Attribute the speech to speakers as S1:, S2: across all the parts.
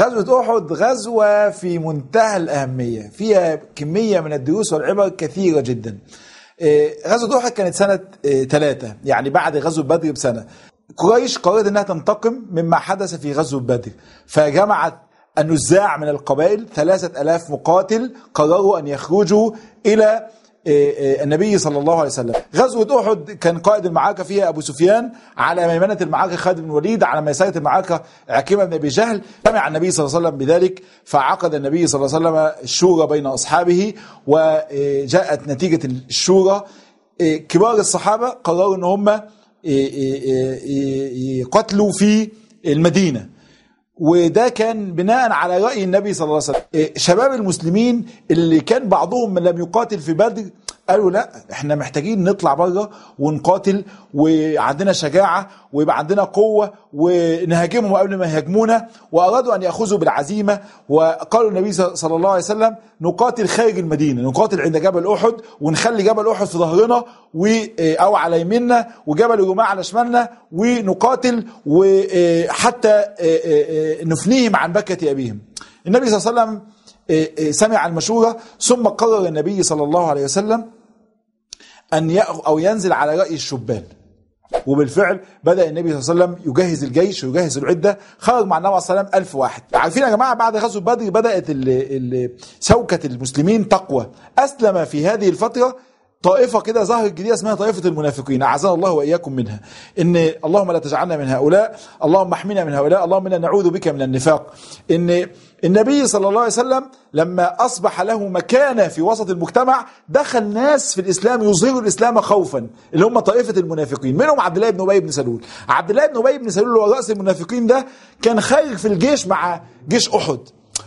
S1: غزوة أحد غزوة في منتهى الأهمية. فيها كمية من الدروس والعبر كثيرة جدا. آه، غزوة أحد كانت سنة ثلاثة يعني بعد غزوة بدر بسنة. قريش قررت أنها تنتقم مما حدث في غزوة بدر. فجمعت النزاع من القبائل ثلاثة ألاف مقاتل قرروا أن يخرجوا إلى النبي صلى الله عليه وسلم. غزوة أحد كان قائد المعركة فيها أبو سفيان على ميمنة المعركة خالد بن الوليد على ميسرة المعركة عكيمة بن أبي جهل. سمع النبي صلى الله عليه وسلم بذلك فعقد النبي صلى الله عليه وسلم الشورى بين أصحابه وجاءت نتيجة الشورى. كبار الصحابة قرروا أن هم يقتلوا في المدينة. وده كان بناء على رأي النبي صلى الله عليه وسلم. شباب المسلمين اللي كان بعضهم من لم يقاتل في بدر قالوا لا إحنا محتاجين نطلع بره ونقاتل وعندنا شجاعة ويبقى عندنا قوة ونهاجمهم قبل ما يهاجمونا. وأرادوا أن يأخذوا بالعزيمة وقالوا النبي صلى الله عليه وسلم نقاتل خارج المدينة نقاتل عند جبل أحد ونخلي جبل أحد في ظهرنا أو على يميننا وجبل الرماة على شمالنا ونقاتل وحتى نفنيهم عن بكة أبيهم. النبي صلى الله عليه وسلم سمع المشورة ثم قرر النبي صلى الله عليه وسلم أن أو ينزل على رأي الشبان. وبالفعل بدأ النبي صلى الله عليه وسلم يجهز الجيش ويجهز العدة خرج مع النبي صلى الله عليه وسلم ألف واحد. عارفين يا جماعة بعد غزوة بدر بدأت سوكة المسلمين تقوى. أسلم في هذه الفترة طائفة كده ظهرت جديدة اسمها طائفة المنافقين أعزنا الله وإياكم منها. إن اللهم لا تجعلنا من هؤلاء اللهم احمنا من هؤلاء اللهم إنا نعوذ بك من النفاق. إن النبي صلى الله عليه وسلم لما أصبح له مكانة في وسط المجتمع دخل ناس في الإسلام يظهروا الإسلام خوفا اللي هم طائفة المنافقين. منهم عبد الله بن أبي بن سلول. عبد الله بن أبي بن سلول هو رأس المنافقين ده كان خارج في الجيش مع جيش أحد.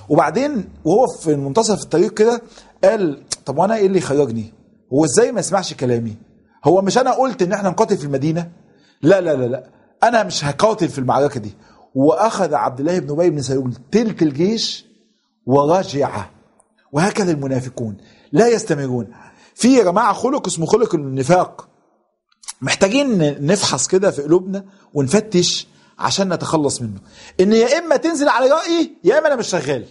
S1: وبعدين وهو في منتصف الطريق كده قال طب وأنا إيه اللي خرجني هو إزاي ما يسمعش كلامي؟ هو مش أنا قلت إن إحنا نقاتل في المدينة؟ لا لا لا لا. أنا مش هقاتل في المعركة دي. وأخذ عبد الله بن أبي بن سلول تلك الجيش ورجع. وهكذا المنافقون لا يستمرون. في يا جماعة خلق اسمه خلق النفاق. محتاجين نفحص كده في قلوبنا ونفتش عشان نتخلص منه. إن يا إما تنزل على رأيي يا إما أنا مش شغال.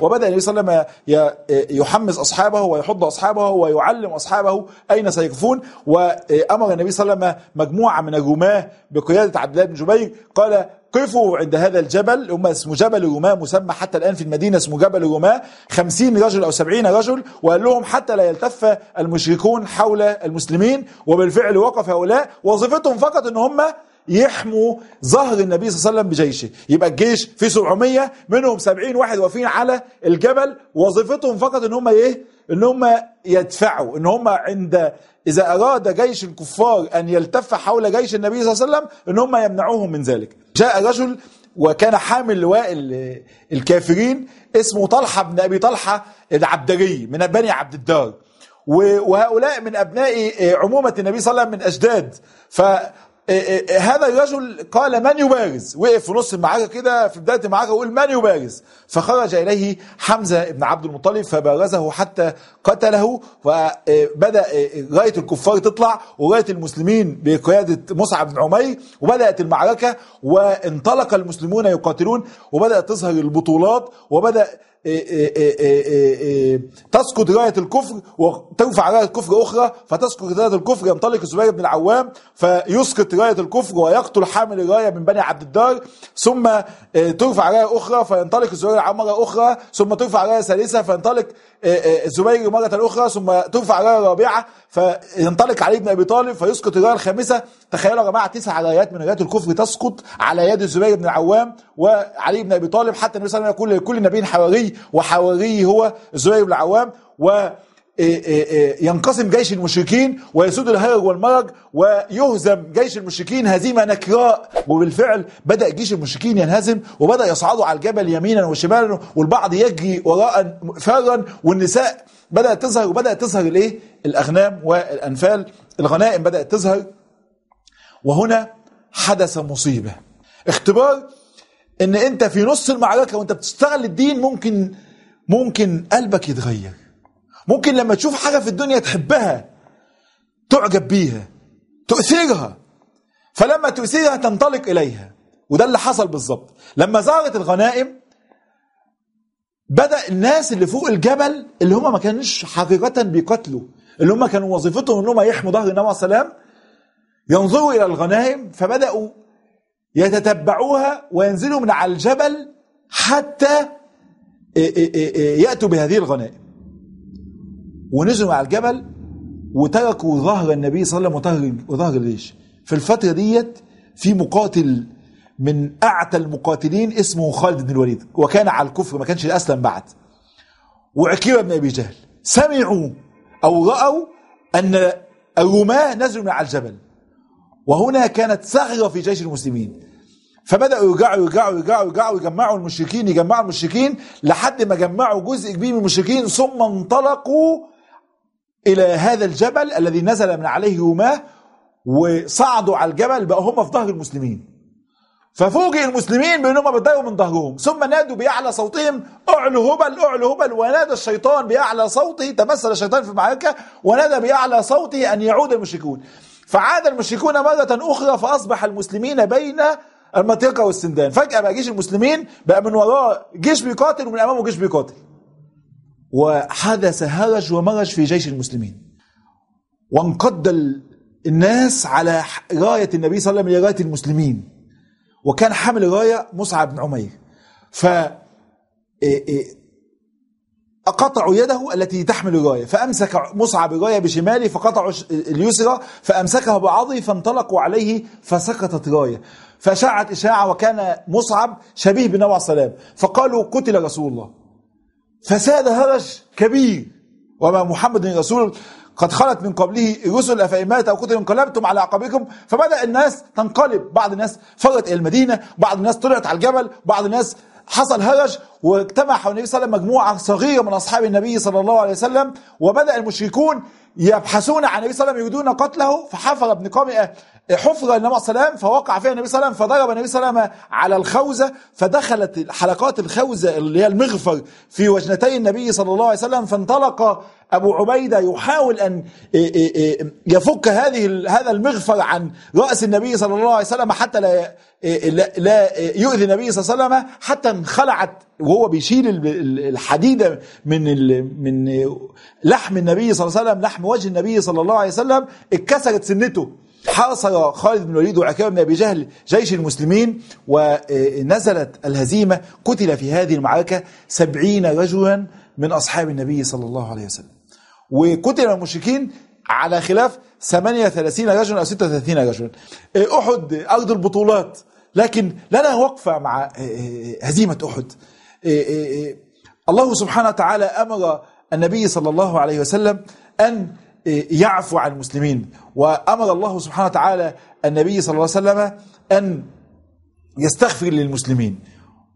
S1: وبدأ النبي صلى الله عليه وسلم يحمس أصحابه ويحض أصحابه ويعلم أصحابه أين سيقفون وأمر النبي صلى الله عليه وسلم مجموعة من الرماه بقيادة عبد الله بن جبير. قال قفوا عند هذا الجبل هم اسمه جبل الرماة مسمى حتى الآن في المدينة اسمه جبل الرماة خمسين رجل أو سبعين رجل وقال لهم حتى لا يلتف المشركون حول المسلمين. وبالفعل وقف هؤلاء. وظيفتهم فقط إن هم يحموا ظهر النبي صلى الله عليه وسلم بجيشه. يبقى الجيش فيه 700 منهم 70 واحد واقفين على الجبل وظيفتهم فقط إن هم إيه؟ إن هم يدفعوا إن هم عند إذا أراد جيش الكفار أن يلتف حول جيش النبي صلى الله عليه وسلم إن هم يمنعوهم من ذلك. جاء رجل وكان حامل لواء الكافرين اسمه طلحة بن أبي طلحة العبدري من بني عبد الدار. وهؤلاء من أبناء عمومة النبي صلى الله عليه وسلم من أجداد. ف هذا الرجل قال من يبارز؟ وقف في نص المعركة كده في بداية المعركة يقول من يبارز؟ فخرج إليه حمزة بن عبد المطلب فبارزه حتى قتله وبدا رأية الكفار تطلع ورأية المسلمين بقيادة مصعب بن عمير وبدأت المعركة وانطلق المسلمون يقاتلون وبدأت تظهر البطولات وبدأ تسقط راية الكفر وترفع راية كفر أخرى فتسقط راية الكفر ينطلق الزبير بن العوام فيسقط راية الكفر ويقتل حامل الراية من بني عبد الدار ثم ترفع راية أخرى فينطلق الزبير مرة أخرى ثم ترفع راية ثالثة فينطلق الزبير مرة أخرى ثم ترفع راية رابعة فينطلق علي بن أبي طالب فيسقط الراية الخامسة. تخيلوا يا جماعة تسع رايات من رايات الكفر تسقط على يد الزبير بن العوام وعلي بن أبي طالب حتى النبي صلى الله عليه وسلم يقول لكل نبي حواري وحواري هو الزبير بن العوام و ينقسم جيش المشركين ويسود الهرج والمرج ويهزم جيش المشركين. هزيمة نكراء وبالفعل بدأ جيش المشركين ينهزم وبدأ يصعدوا على الجبل يمينا وشمالا والبعض يجري وراء فرا والنساء بدأت تظهر وبدأت تظهر الإيه؟ الأغنام والأنفال. الغنائم بدأت تظهر. وهنا حدث مصيبة. اختبار إن أنت في نص المعركة وأنت بتشتغل الدين ممكن ممكن قلبك يتغير. ممكن لما تشوف حاجة في الدنيا تحبها تعجب بيها تؤثرها. فلما تؤثرها تنطلق إليها. وده اللي حصل بالظبط. لما ظهرت الغنائم بدأ الناس اللي فوق الجبل اللي هم ما كانوش حقيقة بيقاتلوا اللي هم كانوا وظيفتهم إن هم يحموا ظهر النبي عليه السلام ينظروا إلى الغنائم فبدأوا يتتبعوها وينزلوا من على الجبل حتى يأتوا بهذه الغنائم. ونزلوا على الجبل وتركوا ظهر النبي صلى الله عليه وسلم وظهر الجيش. في الفترة ديت في مقاتل من أعتى المقاتلين اسمه خالد بن الوليد وكان على الكفر ما كانش أسلم بعد. وعكيرة بن أبي جهل سمعوا أو رأوا أن الرماة نزلوا من على الجبل. وهنا كانت ثغرة في جيش المسلمين. فبدأوا يرجعوا يرجعوا يرجعوا يرجعوا يجمعوا المشركين يجمعوا المشركين لحد ما جمعوا جزء كبير من المشركين ثم انطلقوا إلى هذا الجبل الذي نزل من عليه رماه وصعدوا على الجبل بقوا هم في ظهر المسلمين. ففوجئ المسلمين بانهم بدأوا من ظهرهم. ثم نادوا بأعلى صوتهم اعلوا هبل اعلوا هبل. ونادى الشيطان بأعلى صوته تمثل الشيطان في المعركة ونادى بأعلى صوته أن يعود المشركون. فعاد المشركون مره أخرى فأصبح المسلمين بين المنطقة والسندان. فجأة بقى جيش المسلمين بقى من وراه جيش بيقاتل ومن أمامه جيش بيقاتل. وحدث هرج ومرج في جيش المسلمين. وانقض الناس على راية النبي صلى الله عليه وسلم رايه المسلمين. وكان حامل راية مصعب بن عمير. ف قطعوا يده التي تحمل الرايه فأمسك مصعب الرايه بشماله فقطعوا اليسرى فامسكها بعضه فانطلقوا عليه فسقطت رايه فشاعت إشاعة وكان مصعب شبيه بالنبي عليه السلام فقالوا قتل رسول الله. فساد هرج كبير وما محمد رسول قد خلت من قبله رسل أفإن مات أو قتل انقلبتم على عقابكم فبدأ الناس تنقلب بعض الناس فرت إلى المدينة بعض الناس طلعت على الجبل بعض الناس حصل هرج واجتمع حول النبي صلى الله عليه وسلم مجموعة صغيرة من أصحاب النبي صلى الله عليه وسلم وبدأ المشركون يبحثون عن النبي صلى الله عليه وسلم يريدون قتله فحفر ابن قامئه حفرة النبي صلى الله عليه وسلم فوقع فيها النبي صلى الله عليه وسلم فضرب النبي صلى الله عليه وسلم على الخوذة فدخلت حلقات الخوذة اللي هي المغفر في وجنتي النبي صلى الله عليه وسلم فانطلق أبو عبيدة يحاول أن يفك هذه هذا المغفر عن رأس النبي صلى الله عليه وسلم حتى لا لا يؤذي النبي صلى الله عليه وسلم حتى انخلعت وهو بيشيل الحديدة من من لحم النبي صلى الله عليه وسلم لحم وجه النبي صلى الله عليه وسلم اتكسرت سنته. حاصر خالد بن الوليد وعكرمة بن أبي جهل جيش المسلمين ونزلت الهزيمة قتل في هذه المعركة سبعين رجلا من أصحاب النبي صلى الله عليه وسلم. وقتل المشركين على خلاف 38 رجلا أو 36 رجلا. أحد أرض البطولات لكن لنا وقفة مع هزيمة أحد. الله سبحانه وتعالى أمر النبي صلى الله عليه وسلم أن يعفو عن المسلمين. وأمر الله سبحانه وتعالى النبي صلى الله عليه وسلم أن يستغفر للمسلمين.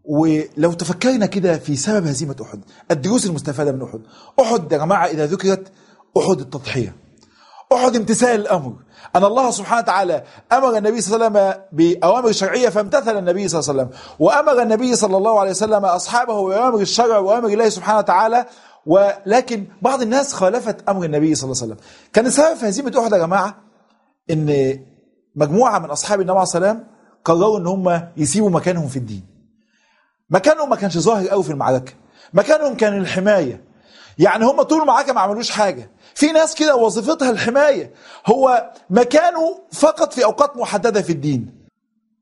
S1: ولو تفكرنا كده في سبب هزيمة أحد الدروس المستفادة من أحد. أحد يا جماعة إذا ذكرت أحد التضحية. أحد امتثال الأمر. أن الله سبحانه وتعالى أمر النبي صلى الله عليه وسلم بأوامر شرعية فامتثل النبي صلى الله عليه وسلم وأمر النبي صلى الله عليه وسلم أصحابه بأوامر الشرع وأوامر الله سبحانه وتعالى ولكن بعض الناس خالفت أمر النبي صلى الله عليه وسلم. كان السبب في هزيمة أحد يا جماعة إن مجموعة من أصحاب النبي عليه السلام قرروا إن هم يسيبوا مكانهم في الدين. مكانهم ما كانش ظاهر قوي في المعركة. مكانهم كان الحماية. يعني هم طول المعركه ما عملوش حاجة. في ناس كده وظيفتها الحماية. هو مكانه فقط في أوقات محددة في الدين.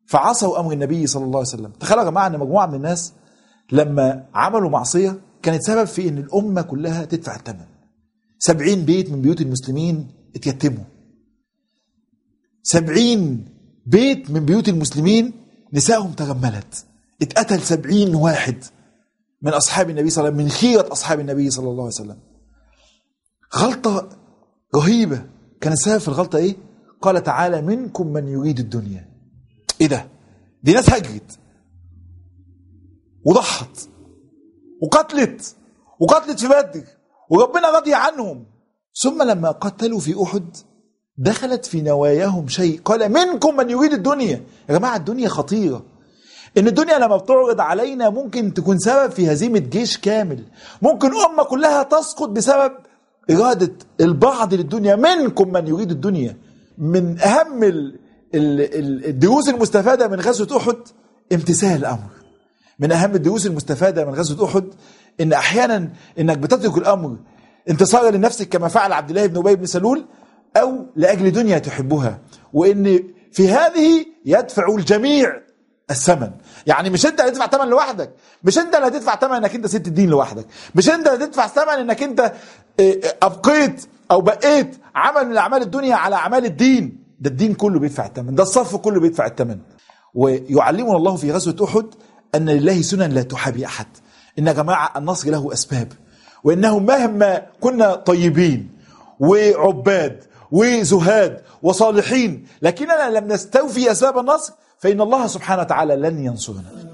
S1: فعصوا أمر النبي صلى الله عليه وسلم. تخيلوا يا جماعة إن مجموعة من الناس لما عملوا معصية كانت سبب في إن الأمة كلها تدفع الثمن. سبعين بيت من بيوت المسلمين اتيتموا. سبعين بيت من بيوت المسلمين نسائهم تغملت اتقتل سبعين واحد. من أصحاب النبي صلى الله عليه وسلم من خيرة أصحاب النبي صلى الله عليه وسلم. غلطة رهيبة. كان السبب في الغلطة إيه؟ قال تعالى منكم من يريد الدنيا. إيه ده؟ دي ناس هجرت. وضحت. وقتلت. وقتلت في بدر. وربنا راضي عنهم. ثم لما قتلوا في أحد دخلت في نواياهم شيء. قال منكم من يريد الدنيا. يا جماعة الدنيا خطيرة. إن الدنيا لما بتعرض علينا ممكن تكون سبب في هزيمة جيش كامل. ممكن أمة كلها تسقط بسبب إرادة البعض للدنيا. منكم من يريد الدنيا. من أهم الدروس المستفادة من غزوة أحد امتثال الأمر. من أهم الدروس المستفادة من غزوة أحد إن أحيانا إنك بتترك الأمر انتصارا لنفسك كما فعل عبد الله بن أبي بن سلول أو لأجل دنيا تحبها. وإن في هذه يدفع الجميع الثمن. يعني مش انت اللي هتدفع ثمن لوحدك مش انت اللي هتدفع ثمن انك انت سبت الدين لوحدك مش انت اللي هتدفع ثمن انك انت آه، ابقيت أو بقيت عمل من اعمال الدنيا على اعمال الدين. ده الدين كله بيدفع الثمن ده الصف كله بيدفع الثمن. ويعلمنا الله في غزوة أحد أن لله سنن لا تحابي احد إن يا جماعة النصر له أسباب. وإنه مهما كنا طيبين وعباد وزهاد وصالحين لكننا لم نستوفي أسباب النصر فإن الله سبحانه وتعالى لن ينصرنا.